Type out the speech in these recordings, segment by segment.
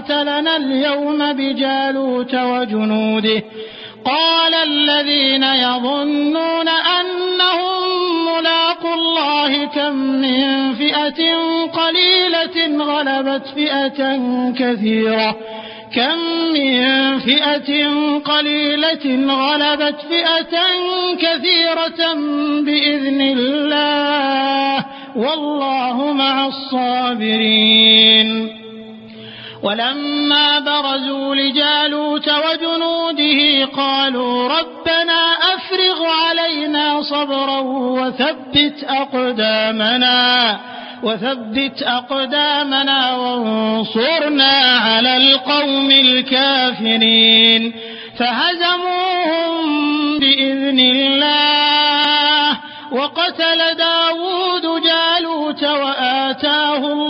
طاقة لنا اليوم بجالوت وجنوده. قال الذين يظنون أنهم ملاقوا الله كم من فئة قليلة غلبت فئة كثيرة. كم من فئة قليلة غلبت فئة كثيرة بإذن الله. والله مع الصابرين. ولما برزوا لجالوت وجنوده قالوا ربنا أفرغ علينا صبرا وثبت أقدامنا وثبت أقدامنا وانصرنا على القوم الكافرين. فهزموهم بإذن الله وقتل داود جالوت وآتاه الله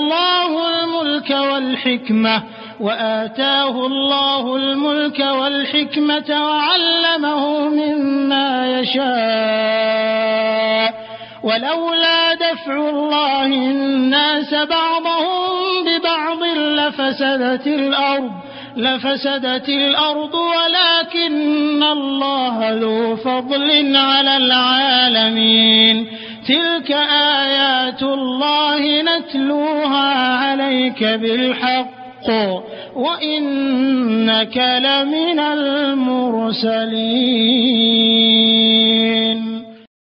والحكمة وآتاه الله الملك والحكمة وعلمه مما يشاء. ولولا دفع الله الناس بعضهم ببعض لفسدت الأرض لفسدت الأرض ولكن الله ذو فضل على العالمين. تلك آيات الله نتلوها عليك بالحق وإنك لمن المرسلين.